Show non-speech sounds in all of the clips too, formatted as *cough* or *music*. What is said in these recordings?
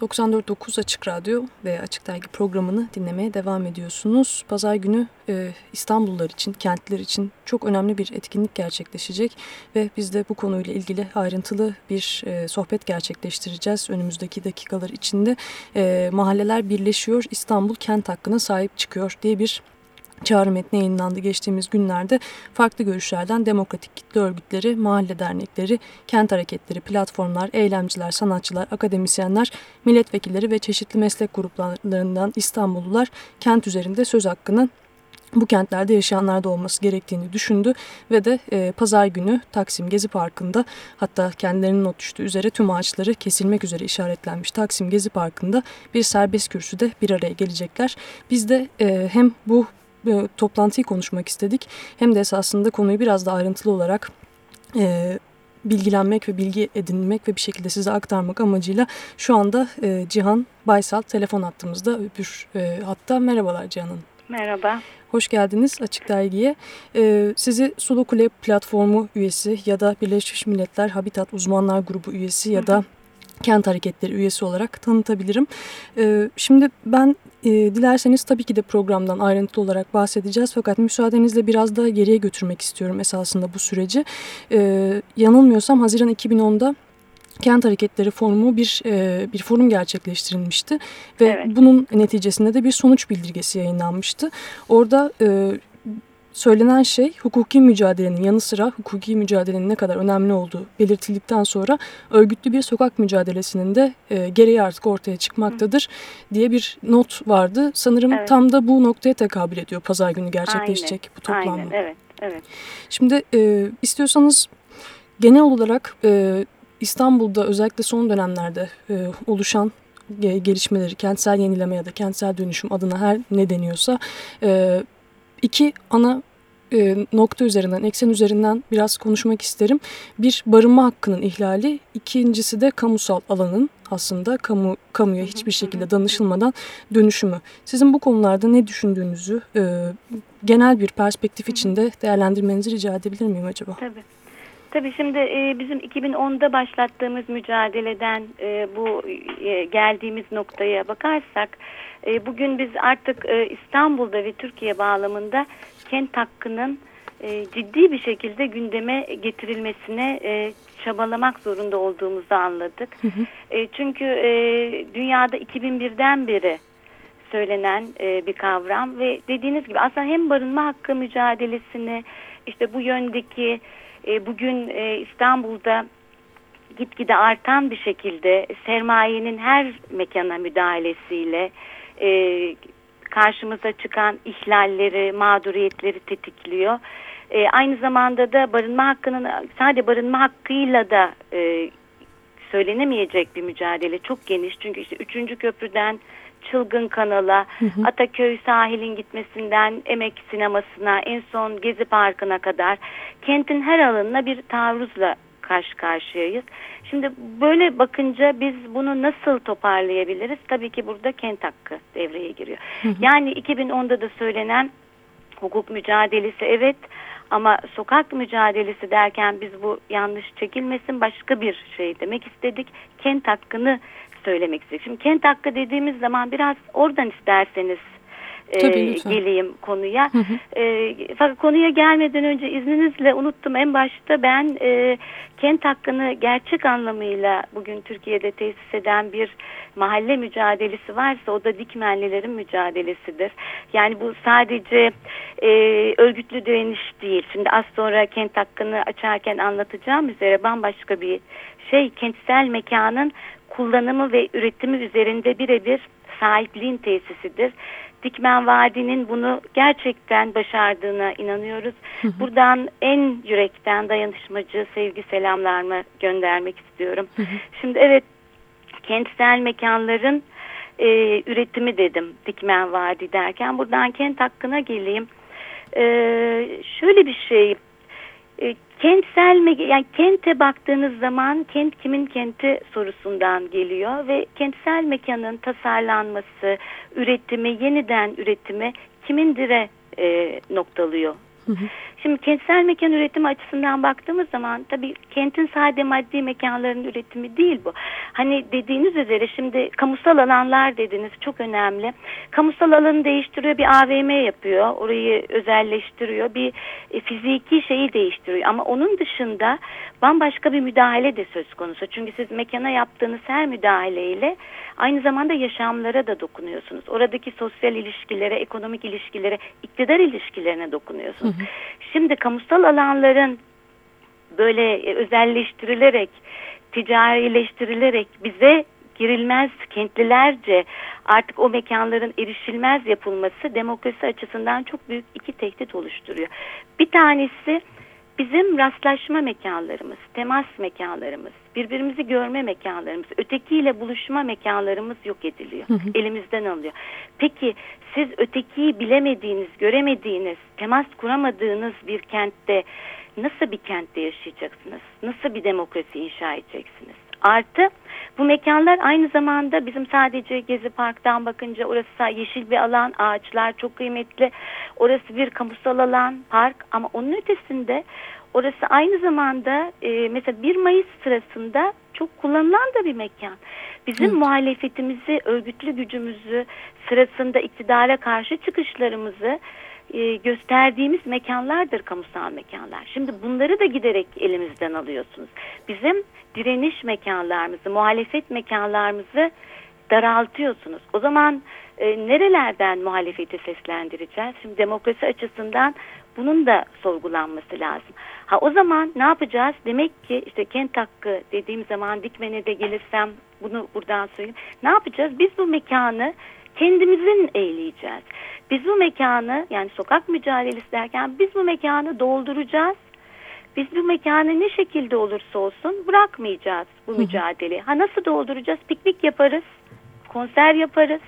94.9 Açık Radyo ve Açık Dergi programını dinlemeye devam ediyorsunuz. Pazar günü e, İstanbullular için, kentler için çok önemli bir etkinlik gerçekleşecek ve biz de bu konuyla ilgili ayrıntılı bir e, sohbet gerçekleştireceğiz. Önümüzdeki dakikalar içinde e, mahalleler birleşiyor, İstanbul kent hakkına sahip çıkıyor diye bir çağrı metni yayınlandı geçtiğimiz günlerde farklı görüşlerden demokratik kitle örgütleri, mahalle dernekleri, kent hareketleri, platformlar, eylemciler, sanatçılar, akademisyenler, milletvekilleri ve çeşitli meslek gruplarından İstanbullular kent üzerinde söz hakkının bu kentlerde yaşayanlarda olması gerektiğini düşündü ve de e, pazar günü Taksim Gezi Parkı'nda hatta kendilerinin not düştüğü üzere tüm ağaçları kesilmek üzere işaretlenmiş Taksim Gezi Parkı'nda bir serbest kürsüde bir araya gelecekler. Biz de e, hem bu e, toplantıyı konuşmak istedik. Hem de esasında konuyu biraz daha ayrıntılı olarak e, bilgilenmek ve bilgi edinmek ve bir şekilde size aktarmak amacıyla şu anda e, Cihan Baysal telefon attığımızda öbür e, hatta merhabalar Cihan Hanım. Merhaba. Hoş geldiniz Açık Dergi'ye. Ee, sizi Sulu Kule platformu üyesi ya da Birleşmiş Milletler Habitat Uzmanlar Grubu üyesi ya da kent hareketleri üyesi olarak tanıtabilirim. Ee, şimdi ben e, dilerseniz tabii ki de programdan ayrıntılı olarak bahsedeceğiz. Fakat müsaadenizle biraz daha geriye götürmek istiyorum esasında bu süreci. Ee, yanılmıyorsam Haziran 2010'da Kent Hareketleri Forumu bir e, bir forum gerçekleştirilmişti ve evet. bunun neticesinde de bir sonuç bildirgesi yayınlanmıştı. Orada e, söylenen şey hukuki mücadelenin yanı sıra hukuki mücadelenin ne kadar önemli olduğu belirtildikten sonra örgütlü bir sokak mücadelesinin de e, gereği artık ortaya çıkmaktadır diye bir not vardı. Sanırım evet. tam da bu noktaya tekabül ediyor pazar günü gerçekleşecek Aynen. bu toplanma. Aynen, evet, evet. Şimdi e, istiyorsanız genel olarak e, İstanbul'da özellikle son dönemlerde e, oluşan gelişmeleri, kentsel yenileme ya da kentsel dönüşüm adına her ne deniyorsa e, iki ana e, nokta üzerinden, eksen üzerinden biraz konuşmak isterim. Bir barınma hakkının ihlali, ikincisi de kamusal alanın aslında kamu kamuya hiçbir şekilde danışılmadan dönüşümü. Sizin bu konularda ne düşündüğünüzü e, genel bir perspektif içinde değerlendirmenizi rica edebilir miyim acaba? Tabii. Tabii şimdi e, bizim 2010'da başlattığımız mücadeleden e, bu e, geldiğimiz noktaya bakarsak e, bugün biz artık e, İstanbul'da ve Türkiye bağlamında kent hakkının e, ciddi bir şekilde gündeme getirilmesine e, çabalamak zorunda olduğumuzu anladık. Hı hı. E, çünkü e, dünyada 2001'den beri söylenen e, bir kavram ve dediğiniz gibi aslında hem barınma hakkı mücadelesini işte bu yöndeki e, bugün e, İstanbul'da gitgide artan bir şekilde sermayenin her mekana müdahalesiyle e, karşımıza çıkan ihlalleri, mağduriyetleri tetikliyor. E, aynı zamanda da barınma hakkının sadece barınma hakkıyla da e, söylenemeyecek bir mücadele çok geniş. Çünkü işte üçüncü köprüden Çılgın Kanal'a, hı hı. Ataköy sahilin gitmesinden Emek Sineması'na, en son Gezi Parkı'na kadar kentin her alanına bir taarruzla karşı karşıyayız. Şimdi böyle bakınca biz bunu nasıl toparlayabiliriz? Tabii ki burada kent hakkı devreye giriyor. Hı hı. Yani 2010'da da söylenen hukuk mücadelesi evet ama sokak mücadelesi derken biz bu yanlış çekilmesin başka bir şey demek istedik. Kent hakkını söylemek istedik. Şimdi kent hakkı dediğimiz zaman biraz oradan isterseniz e, geleyim konuya. Hı hı. E, fakat konuya gelmeden önce izninizle unuttum en başta ben e, kent hakkını gerçek anlamıyla bugün Türkiye'de tesis eden bir mahalle mücadelesi varsa o da dikmenlilerin mücadelesidir. Yani bu sadece e, örgütlü direniş değil. Şimdi az sonra kent hakkını açarken anlatacağım üzere bambaşka bir şey kentsel mekanın kullanımı ve üretimi üzerinde birebir sahipliğin tesisidir. Dikmen Vadi'nin bunu gerçekten başardığına inanıyoruz. Buradan en yürekten dayanışmacı sevgi selamlarımı göndermek istiyorum. Şimdi evet kentsel mekanların e, üretimi dedim Dikmen Vadi derken buradan kent hakkına geleyim. E, şöyle bir şey e, kentsel yani kente baktığınız zaman kent kimin kenti sorusundan geliyor ve kentsel mekanın tasarlanması, üretimi, yeniden üretimi kimindire e, noktalıyor Hı hı. Şimdi kentsel mekan üretimi açısından baktığımız zaman tabii kentin sadece maddi mekanların üretimi değil bu. Hani dediğiniz üzere şimdi kamusal alanlar dediniz çok önemli. Kamusal alanı değiştiriyor bir AVM yapıyor. Orayı özelleştiriyor. Bir e, fiziki şeyi değiştiriyor. Ama onun dışında bambaşka bir müdahale de söz konusu. Çünkü siz mekana yaptığınız her müdahaleyle aynı zamanda yaşamlara da dokunuyorsunuz. Oradaki sosyal ilişkilere, ekonomik ilişkilere, iktidar ilişkilerine dokunuyorsunuz. Hı hı. Şimdi kamusal alanların böyle e, özelleştirilerek, ticarileştirilerek bize girilmez kentlilerce artık o mekanların erişilmez yapılması demokrasi açısından çok büyük iki tehdit oluşturuyor. Bir tanesi bizim rastlaşma mekanlarımız, temas mekanlarımız, birbirimizi görme mekanlarımız, ötekiyle buluşma mekanlarımız yok ediliyor. Hı hı. Elimizden alıyor. Peki siz ötekiyi bilemediğiniz, göremediğiniz, temas kuramadığınız bir kentte nasıl bir kentte yaşayacaksınız? Nasıl bir demokrasi inşa edeceksiniz? Artı bu mekanlar aynı zamanda bizim sadece Gezi Park'tan bakınca orası yeşil bir alan, ağaçlar çok kıymetli. Orası bir kamusal alan, park ama onun ötesinde orası aynı zamanda e, mesela 1 Mayıs sırasında çok kullanılan da bir mekan. Bizim evet. muhalefetimizi, örgütlü gücümüzü, sırasında iktidara karşı çıkışlarımızı e, gösterdiğimiz mekanlardır kamusal mekanlar. Şimdi bunları da giderek elimizden alıyorsunuz. Bizim direniş mekanlarımızı, muhalefet mekanlarımızı daraltıyorsunuz. O zaman e, nerelerden muhalefeti seslendireceğiz? Şimdi demokrasi açısından bunun da sorgulanması lazım. Ha o zaman ne yapacağız? Demek ki işte kent hakkı dediğim zaman Dikmen'e de gelirsem bunu buradan söyleyeyim. Ne yapacağız? Biz bu mekanı kendimizin eğleyeceğiz. Biz bu mekanı yani sokak mücadelesi derken biz bu mekanı dolduracağız. Biz bu mekanı ne şekilde olursa olsun bırakmayacağız bu mücadeleyi. Ha nasıl dolduracağız? Piknik yaparız, konser yaparız.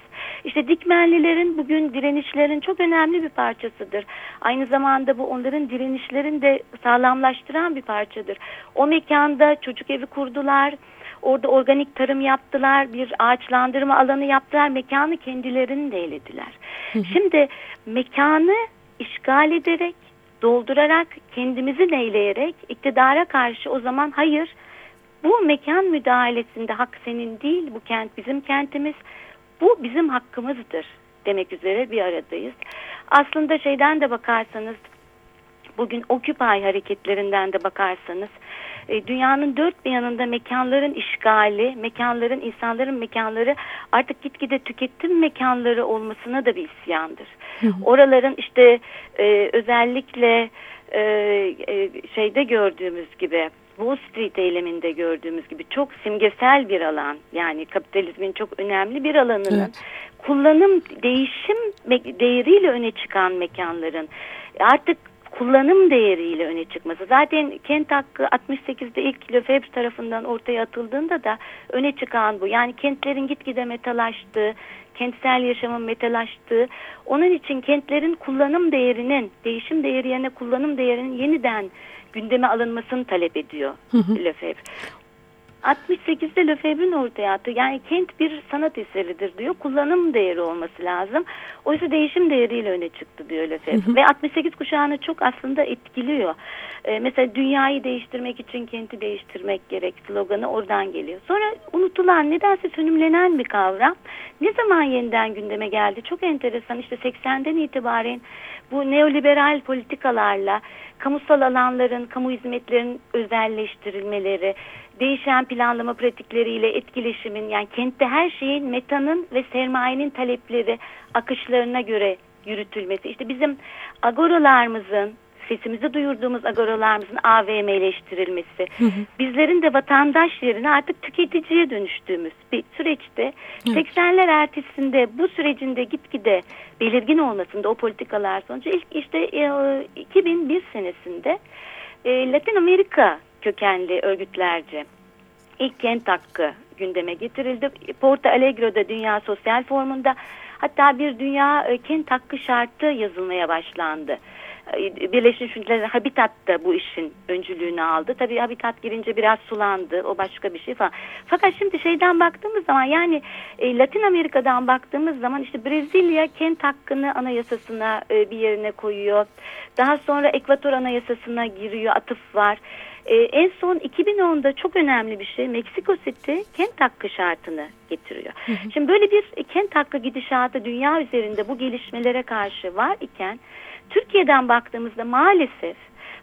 İşte dikmenlilerin bugün direnişlerin çok önemli bir parçasıdır. Aynı zamanda bu onların direnişlerini de sağlamlaştıran bir parçadır. O mekanda çocuk evi kurdular Orada organik tarım yaptılar, bir ağaçlandırma alanı yaptılar, mekanı kendilerini de elediler. Şimdi mekanı işgal ederek, doldurarak, kendimizi neyleyerek iktidara karşı o zaman hayır bu mekan müdahalesinde hak senin değil, bu kent bizim kentimiz, bu bizim hakkımızdır demek üzere bir aradayız. Aslında şeyden de bakarsanız, bugün Occupy hareketlerinden de bakarsanız, e, dünyanın dört bir yanında mekanların işgali, mekanların, insanların mekanları artık gitgide tüketim mekanları olmasına da bir isyandır. Oraların işte e, özellikle e, e, şeyde gördüğümüz gibi Wall Street eyleminde gördüğümüz gibi çok simgesel bir alan yani kapitalizmin çok önemli bir alanının evet. kullanım değişim değeriyle öne çıkan mekanların artık kullanım değeriyle öne çıkması. Zaten kent hakkı 68'de ilk Lefebvre tarafından ortaya atıldığında da öne çıkan bu. Yani kentlerin gitgide metalaştığı, kentsel yaşamın metalaştığı, onun için kentlerin kullanım değerinin, değişim değeri yerine kullanım değerinin yeniden gündeme alınmasını talep ediyor Lefebvre. 68'de Lefebvre'nin ortaya attığı yani kent bir sanat eseridir diyor. Kullanım değeri olması lazım. Oysa değişim değeriyle öne çıktı diyor Lefebvre. Ve 68 kuşağını çok aslında etkiliyor. Ee, mesela dünyayı değiştirmek için kenti değiştirmek gerek sloganı oradan geliyor. Sonra unutulan nedense sönümlenen bir kavram. Ne zaman yeniden gündeme geldi? Çok enteresan işte 80'den itibaren bu neoliberal politikalarla kamusal alanların, kamu hizmetlerinin özelleştirilmeleri, değişen planlama pratikleriyle etkileşimin yani kentte her şeyin metanın ve sermayenin talepleri akışlarına göre yürütülmesi. İşte bizim agoralarımızın sesimizi duyurduğumuz agoralarımızın AVM'leştirilmesi, hı hı. bizlerin de vatandaş yerine artık tüketiciye dönüştüğümüz bir süreçte hı. 80'ler ertesinde bu sürecinde gitgide belirgin olmasında o politikalar sonucu ilk işte e, 2001 senesinde e, Latin Amerika kökenli örgütlerce ilk kent hakkı gündeme getirildi. Porto Alegro'da Dünya Sosyal Forumunda hatta bir dünya e, kent hakkı şartı yazılmaya başlandı. Birleşmiş Milletler Habitat da bu işin öncülüğünü aldı. Tabii Habitat girince biraz sulandı. O başka bir şey falan. Fakat şimdi şeyden baktığımız zaman yani e, Latin Amerika'dan baktığımız zaman işte Brezilya kent hakkını anayasasına e, bir yerine koyuyor. Daha sonra Ekvator anayasasına giriyor. Atıf var. Ee, en son 2010'da çok önemli bir şey Meksiko City kent hakkı şartını getiriyor. Hı hı. Şimdi böyle bir kent hakkı gidişatı dünya üzerinde bu gelişmelere karşı var iken Türkiye'den baktığımızda maalesef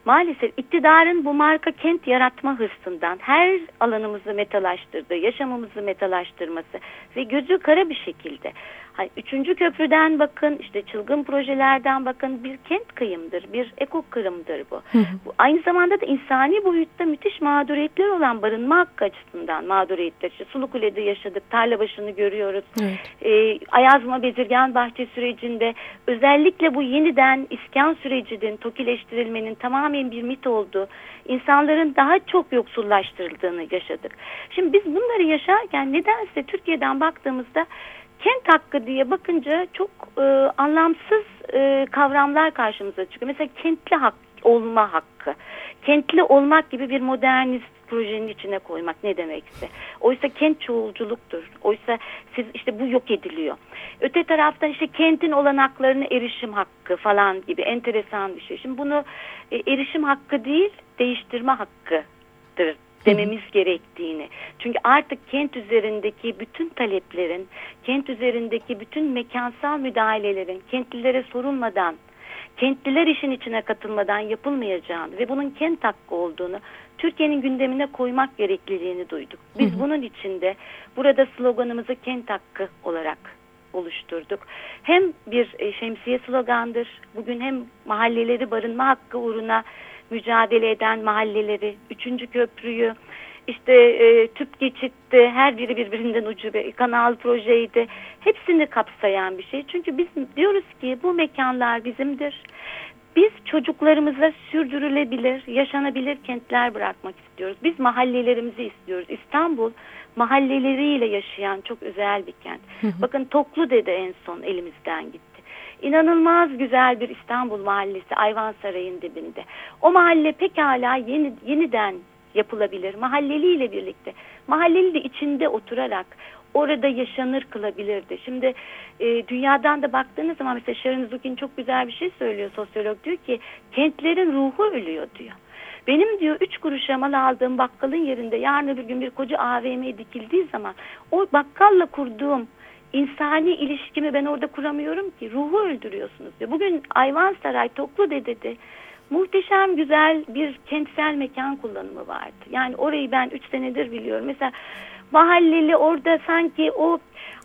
maalesef iktidarın bu marka kent yaratma hırsından her alanımızı metalaştırdığı, yaşamımızı metalaştırması ve gözü kara bir şekilde Hani üçüncü köprüden bakın, işte çılgın projelerden bakın bir kent kıyımdır, bir eko kırımdır bu. bu. Aynı zamanda da insani boyutta müthiş mağduriyetler olan barınma hakkı açısından mağduriyetler. İşte Sulukule'de yaşadık, tarla başını görüyoruz. Evet. Ee, Ayazma Bezirgen Bahçe sürecinde özellikle bu yeniden iskan sürecinin, tokileştirilmenin tamamen bir mit olduğu, insanların daha çok yoksullaştırıldığını yaşadık. Şimdi biz bunları yaşarken nedense Türkiye'den baktığımızda kent hakkı diye bakınca çok e, anlamsız e, kavramlar karşımıza çıkıyor. Mesela kentli hak olma hakkı. Kentli olmak gibi bir modernist projenin içine koymak ne demekse. Oysa kent çoğulculuktur. Oysa siz işte bu yok ediliyor. Öte taraftan işte kentin olanaklarına erişim hakkı falan gibi enteresan bir şey. Şimdi bunu e, erişim hakkı değil değiştirme hakkıdır dememiz gerektiğini. Çünkü artık kent üzerindeki bütün taleplerin, kent üzerindeki bütün mekansal müdahalelerin kentlilere sorulmadan, kentliler işin içine katılmadan yapılmayacağını ve bunun kent hakkı olduğunu Türkiye'nin gündemine koymak gerekliliğini duyduk. Biz hı hı. bunun içinde burada sloganımızı kent hakkı olarak oluşturduk. Hem bir e, şemsiye slogandır. Bugün hem mahalleleri barınma hakkı uğruna mücadele eden mahalleleri, üçüncü köprüyü, işte e, tüp geçitti, her biri birbirinden ucube, kanal projeydi. Hepsini kapsayan bir şey. Çünkü biz diyoruz ki bu mekanlar bizimdir. Biz çocuklarımıza sürdürülebilir, yaşanabilir kentler bırakmak istiyoruz. Biz mahallelerimizi istiyoruz. İstanbul mahalleleriyle yaşayan çok özel bir kent. Bakın Toklu dede en son elimizden gitti. İnanılmaz güzel bir İstanbul mahallesi Ayvansaray'ın dibinde. O mahalle pekala yeni, yeniden yapılabilir. Mahalleliyle birlikte. Mahalleli de içinde oturarak orada yaşanır kılabilirdi. Şimdi e, dünyadan da baktığınız zaman mesela Sharon Zukin çok güzel bir şey söylüyor sosyolog diyor ki kentlerin ruhu ölüyor diyor. Benim diyor üç kuruşa mal aldığım bakkalın yerinde yarın öbür gün bir koca AVM dikildiği zaman o bakkalla kurduğum insani ilişkimi ben orada kuramıyorum ki. Ruhu öldürüyorsunuz diyor. Bugün Ayvansaray Toklu Dede'de muhteşem güzel bir kentsel mekan kullanımı vardı. Yani orayı ben üç senedir biliyorum. Mesela mahalleli orada sanki o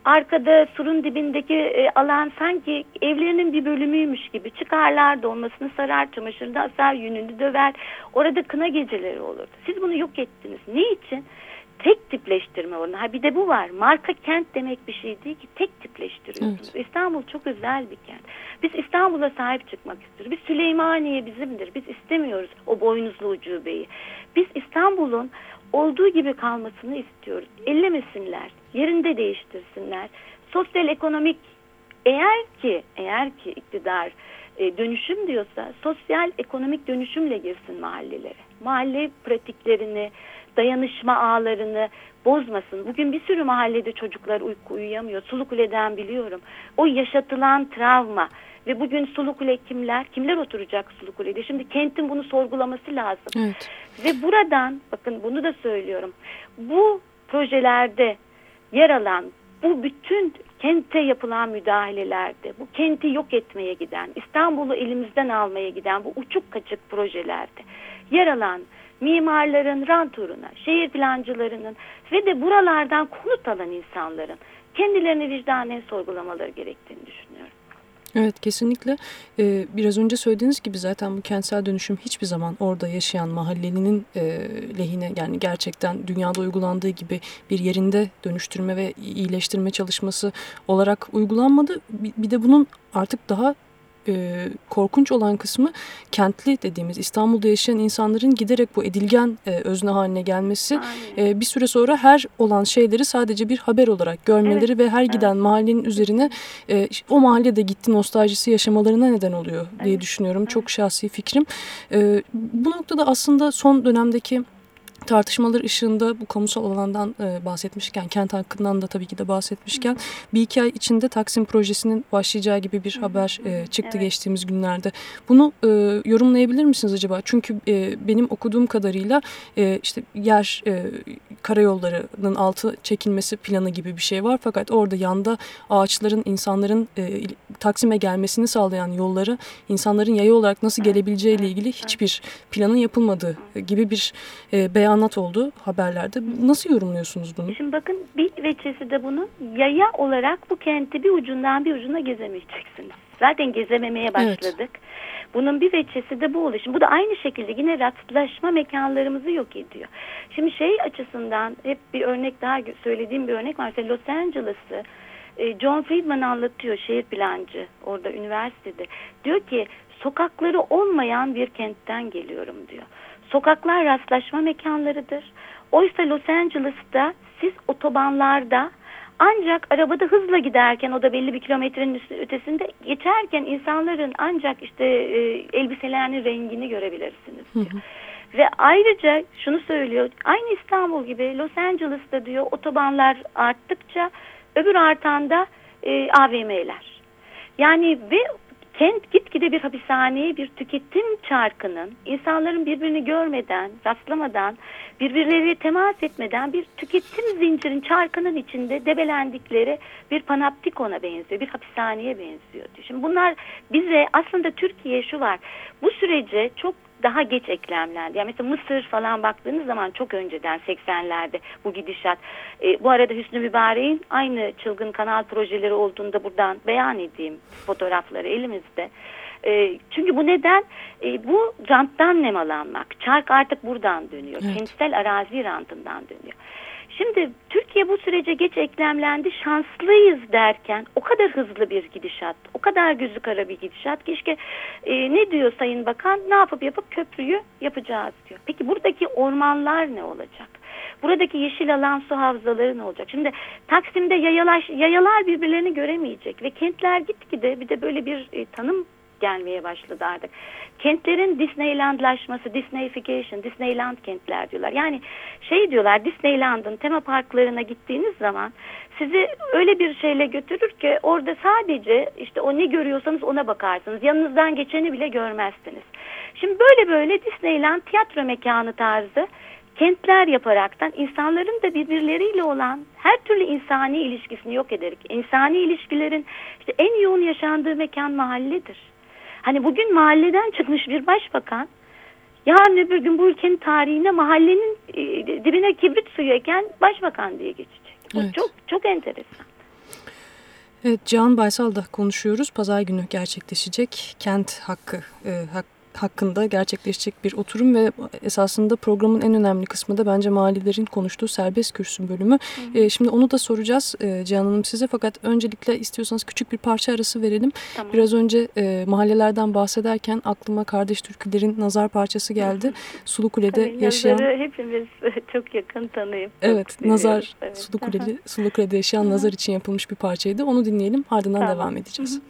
arkada surun dibindeki e, alan sanki evlerinin bir bölümüymüş gibi çıkarlar dolmasını sarar çamaşırını asar yününü döver orada kına geceleri olurdu siz bunu yok ettiniz ne için tek tipleştirme oranı. Ha bir de bu var. Marka kent demek bir şey değil ki tek tipleştiriyorsunuz. Evet. İstanbul çok özel bir kent. Biz İstanbul'a sahip çıkmak istiyoruz. Biz Süleymaniye bizimdir. Biz istemiyoruz o boynuzlu ucubeyi. Biz İstanbul'un olduğu gibi kalmasını istiyoruz. Ellemesinler, yerinde değiştirsinler. Sosyal ekonomik eğer ki eğer ki iktidar e, dönüşüm diyorsa sosyal ekonomik dönüşümle girsin mahallelere. Mahalle pratiklerini, dayanışma ağlarını bozmasın. Bugün bir sürü mahallede çocuklar uyku uyuyamıyor. Sulukule'den biliyorum. O yaşatılan travma ve bugün Sulukule kimler? Kimler oturacak Sulukule'de? Şimdi kentin bunu sorgulaması lazım. Evet. Ve buradan bakın bunu da söylüyorum. Bu projelerde yer alan bu bütün kente yapılan müdahalelerde, bu kenti yok etmeye giden, İstanbul'u elimizden almaya giden bu uçuk kaçık projelerde yer alan mimarların rant uğruna, şehir plancılarının ve de buralardan konut alan insanların kendilerini vicdanen sorgulamaları gerektiğini düşünüyorum. Evet kesinlikle ee, biraz önce söylediğiniz gibi zaten bu kentsel dönüşüm hiçbir zaman orada yaşayan mahallelinin e, lehine yani gerçekten dünyada uygulandığı gibi bir yerinde dönüştürme ve iyileştirme çalışması olarak uygulanmadı. Bir, bir de bunun artık daha e, korkunç olan kısmı kentli dediğimiz İstanbul'da yaşayan insanların giderek bu edilgen e, özne haline gelmesi. E, bir süre sonra her olan şeyleri sadece bir haber olarak görmeleri evet. ve her giden evet. mahallenin üzerine e, o mahallede gitti nostaljisi yaşamalarına neden oluyor diye evet. düşünüyorum. Evet. Çok şahsi fikrim. E, bu noktada aslında son dönemdeki tartışmalar ışığında bu kamusal alandan e, bahsetmişken, kent hakkından da tabii ki de bahsetmişken bir iki ay içinde Taksim projesinin başlayacağı gibi bir haber e, çıktı evet. geçtiğimiz günlerde. Bunu e, yorumlayabilir misiniz acaba? Çünkü e, benim okuduğum kadarıyla e, işte yer e, karayollarının altı çekilmesi planı gibi bir şey var. Fakat orada yanda ağaçların insanların e, Taksim'e gelmesini sağlayan yolları insanların yaya olarak nasıl gelebileceği ile ilgili hiçbir planın yapılmadığı gibi bir e, beyan beyanat oldu haberlerde. Nasıl yorumluyorsunuz bunu? Şimdi bakın bir veçesi de bunu yaya olarak bu kenti bir ucundan bir ucuna gezemeyeceksiniz. Zaten gezememeye başladık. Evet. Bunun bir veçesi de bu oluyor. Şimdi bu da aynı şekilde yine rastlaşma mekanlarımızı yok ediyor. Şimdi şey açısından hep bir örnek daha söylediğim bir örnek var. Mesela Los Angeles'ı e, John Friedman anlatıyor şehir plancı orada üniversitede. Diyor ki sokakları olmayan bir kentten geliyorum diyor. Sokaklar rastlaşma mekanlarıdır. Oysa Los Angeles'ta siz otobanlarda ancak arabada hızla giderken o da belli bir kilometrenin ötesinde geçerken insanların ancak işte e, elbiselerinin rengini görebilirsiniz diyor. Ve ayrıca şunu söylüyor aynı İstanbul gibi Los Angeles'ta diyor otobanlar arttıkça öbür artanda e, AVM'ler. Yani ve kent gitgide bir hapishaneye bir tüketim çarkının insanların birbirini görmeden, rastlamadan, birbirleriyle temas etmeden bir tüketim zincirin çarkının içinde debelendikleri bir panoptikona benziyor, bir hapishaneye benziyor. Şimdi bunlar bize aslında Türkiye şu var, bu sürece çok daha geç eklemlendi. Yani mesela Mısır falan baktığınız zaman çok önceden 80'lerde bu gidişat. E, bu arada Hüsnü Mübarek'in aynı çılgın kanal projeleri olduğunda buradan beyan edeyim fotoğrafları elimizde. E, çünkü bu neden? E, bu ranttan nemalanmak. Çark artık buradan dönüyor. Evet. Kentsel arazi rantından dönüyor. Şimdi Türkiye bu sürece geç eklemlendi şanslıyız derken o kadar hızlı bir gidişat, o kadar gözü kara bir gidişat ki işte e, ne diyor Sayın Bakan ne yapıp yapıp köprüyü yapacağız diyor. Peki buradaki ormanlar ne olacak? Buradaki yeşil alan su havzaları ne olacak? Şimdi Taksim'de yayalar, yayalar birbirlerini göremeyecek ve kentler gitgide bir de böyle bir e, tanım gelmeye başladı artık. Kentlerin Disneylandlaşması, Disneyfication, Disneyland kentler diyorlar. Yani şey diyorlar Disneyland'ın tema parklarına gittiğiniz zaman sizi öyle bir şeyle götürür ki orada sadece işte o ne görüyorsanız ona bakarsınız. Yanınızdan geçeni bile görmezsiniz. Şimdi böyle böyle Disneyland tiyatro mekanı tarzı kentler yaparaktan insanların da birbirleriyle olan her türlü insani ilişkisini yok ederek insani ilişkilerin işte en yoğun yaşandığı mekan mahalledir. Hani bugün mahalleden çıkmış bir başbakan yarın öbür gün bu ülkenin tarihine mahallenin e, dibine kibrit suyu eken başbakan diye geçecek. Bu evet. çok çok enteresan. Evet, Can Baysal'da konuşuyoruz. Pazar günü gerçekleşecek kent hakkı, e, hak, hakkında gerçekleşecek bir oturum ve esasında programın en önemli kısmı da bence mahallelerin konuştuğu serbest kürsün bölümü. Hı. E, şimdi onu da soracağız e, Cihan Hanım size fakat öncelikle istiyorsanız küçük bir parça arası verelim. Tamam. Biraz önce e, mahallelerden bahsederken aklıma kardeş türkülerin nazar parçası geldi. Hı hı. Sulukule'de Tabii, yaşayan... hepimiz *laughs* çok yakın tanıyıp. Evet, nazar evet. Sulukule'de, Sulukule'de yaşayan hı hı. nazar için yapılmış bir parçaydı. Onu dinleyelim ardından tamam. devam edeceğiz. Hı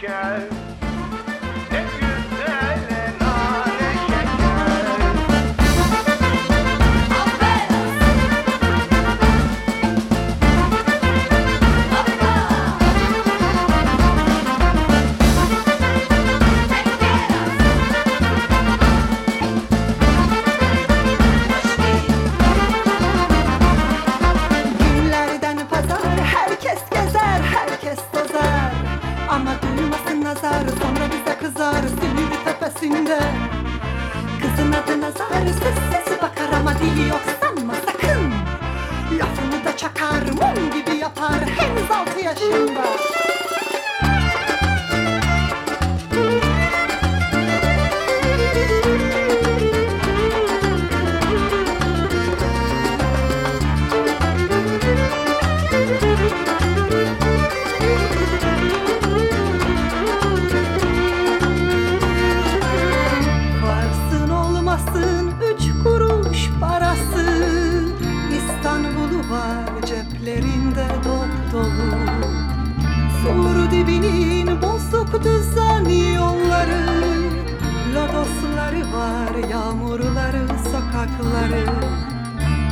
show. Düzen yolları Lodosları var yağmurları sokakları.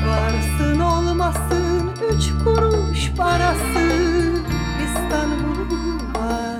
Varsın olmasın üç kuruş parası. İstanbul'u var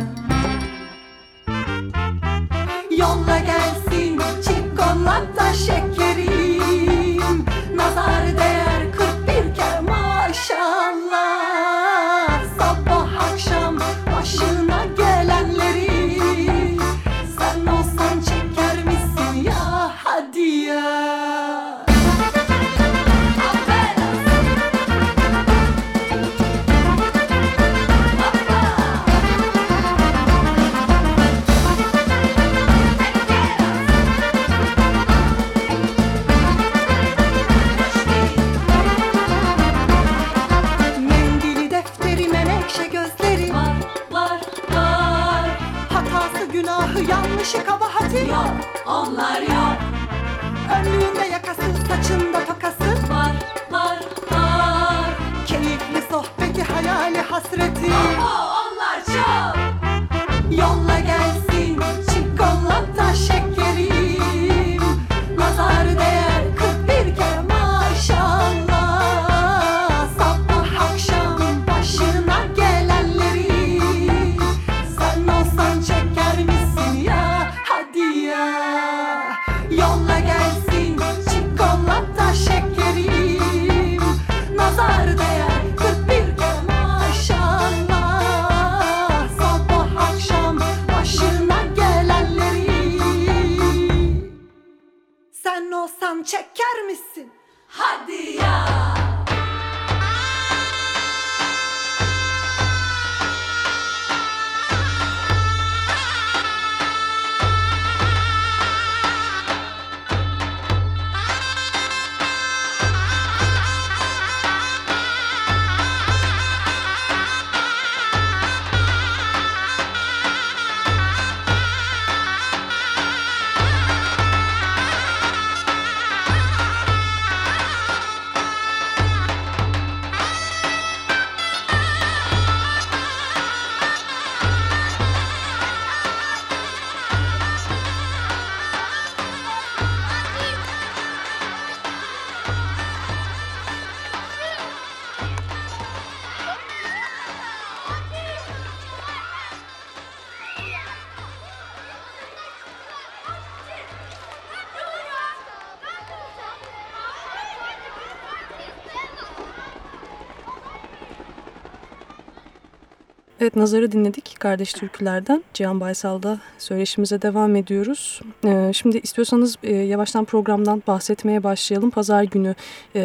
Evet Nazar'ı dinledik kardeş türkülerden. Cihan Baysal'da söyleşimize devam ediyoruz. Ee, şimdi istiyorsanız e, yavaştan programdan bahsetmeye başlayalım. Pazar günü e,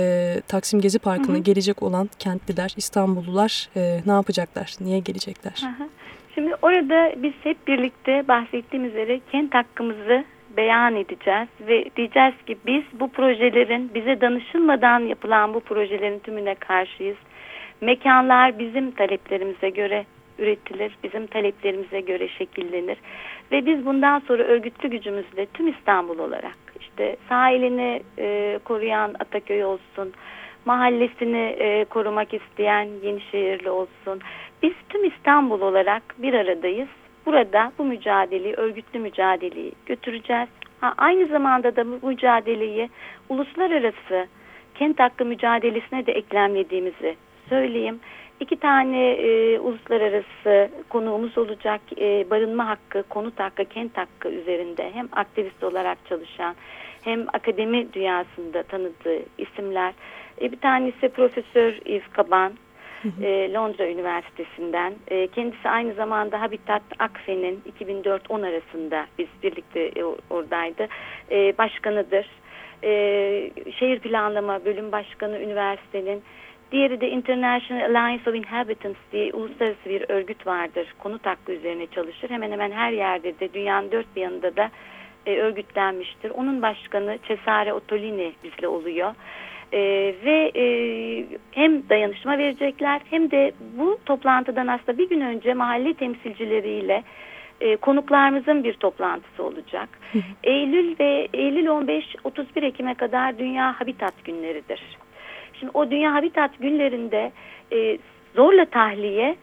Taksim Gezi Parkı'na gelecek olan kentliler, İstanbullular e, ne yapacaklar, niye gelecekler? Hı hı. Şimdi orada biz hep birlikte bahsettiğim üzere kent hakkımızı beyan edeceğiz ve diyeceğiz ki biz bu projelerin bize danışılmadan yapılan bu projelerin tümüne karşıyız. Mekanlar bizim taleplerimize göre üretilir, bizim taleplerimize göre şekillenir ve biz bundan sonra örgütlü gücümüzle tüm İstanbul olarak işte sahilini e, koruyan Ataköy olsun, mahallesini e, korumak isteyen Yenişehirli olsun. Biz tüm İstanbul olarak bir aradayız burada bu mücadeleyi, örgütlü mücadeleyi götüreceğiz. Ha, aynı zamanda da bu mücadeleyi uluslararası kent hakkı mücadelesine de eklemlediğimizi söyleyeyim. İki tane e, uluslararası konuğumuz olacak. E, barınma hakkı, konut hakkı, kent hakkı üzerinde hem aktivist olarak çalışan hem akademi dünyasında tanıdığı isimler. E, bir tanesi Profesör Yves Kaban, e, Londra Üniversitesi'nden. E, kendisi aynı zamanda Habitat Akfe'nin 2004-10 arasında biz birlikte e, oradaydı. E, başkanıdır. E, şehir Planlama Bölüm Başkanı üniversitenin. Diğeri de International Alliance of Inhabitants diye uluslararası bir örgüt vardır. Konut hakkı üzerine çalışır. Hemen hemen her yerde de dünyanın dört bir yanında da e, örgütlenmiştir. Onun başkanı Cesare Ottolini bizle oluyor. Ee, ve e, hem dayanışma verecekler hem de bu toplantıdan aslında bir gün önce mahalle temsilcileriyle e, konuklarımızın bir toplantısı olacak. Eylül ve Eylül 15-31 Ekim'e kadar Dünya Habitat Günleridir. Şimdi o Dünya Habitat Günlerinde e, zorla tahliye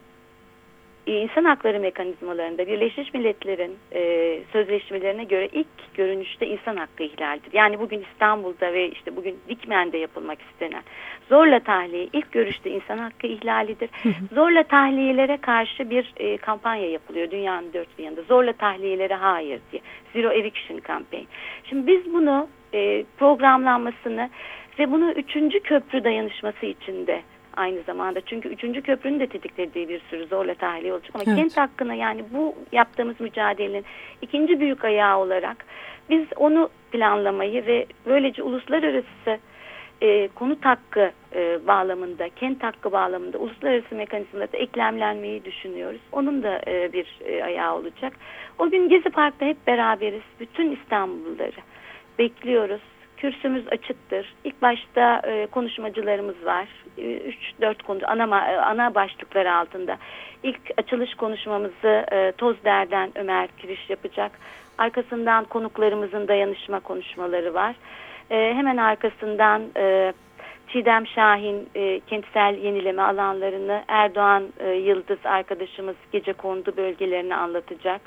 e, insan hakları mekanizmalarında Birleşmiş Milletler'in e, sözleşmelerine göre ilk görünüşte insan hakkı ihlalidir. Yani bugün İstanbul'da ve işte bugün Dikmen'de yapılmak istenen zorla tahliye ilk görüşte insan hakkı ihlalidir. Zorla tahliyelere karşı bir e, kampanya yapılıyor dünyanın dört bir yanında. Zorla tahliyelere hayır diye. Zero Eviction Campaign. Şimdi biz bunu e, programlanmasını ve bunu üçüncü köprü dayanışması içinde aynı zamanda. Çünkü üçüncü köprünün de tetiklediği bir sürü zorla tahliye olacak. Ama Evet. kent hakkına yani bu yaptığımız mücadelenin ikinci büyük ayağı olarak biz onu planlamayı ve böylece uluslararası e, konut hakkı e, bağlamında, kent hakkı bağlamında uluslararası mekanizmalarda eklemlenmeyi düşünüyoruz. Onun da e, bir e, ayağı olacak. O gün Gezi Park'ta hep beraberiz. Bütün İstanbulluları bekliyoruz. Kürsümüz açıktır. İlk başta e, konuşmacılarımız var. 3-4 konu ana, e, ana başlıkları altında. İlk açılış konuşmamızı e, Tozder'den Ömer Kiriş yapacak. Arkasından konuklarımızın dayanışma konuşmaları var. E, hemen arkasından e, Çiğdem Şahin e, kentsel yenileme alanlarını, Erdoğan e, Yıldız arkadaşımız gece kondu bölgelerini anlatacak.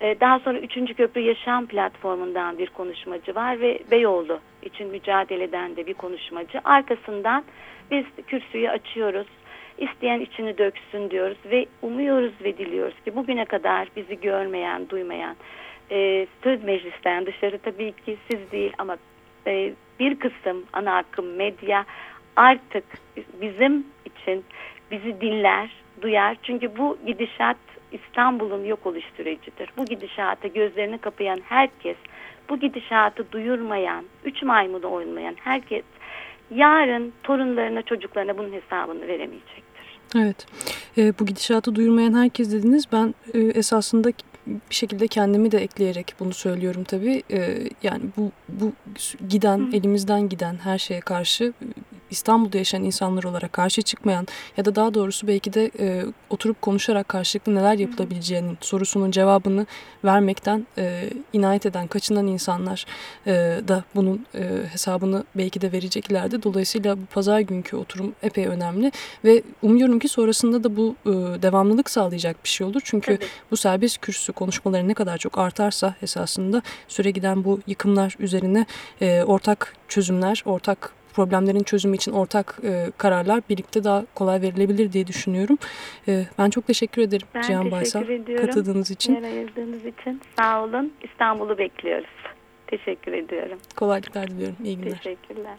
E, daha sonra 3. Köprü Yaşam Platformu'ndan bir konuşmacı var ve Beyoğlu için mücadeleden de bir konuşmacı. Arkasından biz kürsüyü açıyoruz. İsteyen içini döksün diyoruz ve umuyoruz ve diliyoruz ki bugüne kadar bizi görmeyen, duymayan, e, söz meclisten dışarı tabii ki siz değil ama e, bir kısım ana akım medya artık bizim için bizi dinler, duyar. Çünkü bu gidişat İstanbul'un yok oluş sürecidir. Bu gidişata gözlerini kapayan herkes, bu gidişatı duyurmayan, üç maymunu oynayan herkes yarın torunlarına, çocuklarına bunun hesabını veremeyecektir. Evet. E, bu gidişatı duyurmayan herkes dediniz. Ben e, esasında bir şekilde kendimi de ekleyerek bunu söylüyorum tabii. E, yani bu, bu giden, Hı. elimizden giden her şeye karşı İstanbul'da yaşayan insanlar olarak karşı çıkmayan ya da daha doğrusu belki de e, oturup konuşarak karşılıklı neler yapılabileceğinin sorusunun cevabını vermekten e, inayet eden, kaçınan insanlar e, da bunun e, hesabını belki de vereceklerdi. Dolayısıyla bu pazar günkü oturum epey önemli ve umuyorum ki sonrasında da bu e, devamlılık sağlayacak bir şey olur. Çünkü Tabii. bu serbest kürsü konuşmaları ne kadar çok artarsa esasında süre giden bu yıkımlar üzerine e, ortak çözümler, ortak problemlerin çözümü için ortak e, kararlar birlikte daha kolay verilebilir diye düşünüyorum. E, ben çok teşekkür ederim Ben Cihan teşekkür Baysal katıldığınız için. Yer ayırdığınız için sağ olun. İstanbul'u bekliyoruz. Teşekkür ediyorum. Kolaylıklar diliyorum. İyi günler. Teşekkürler.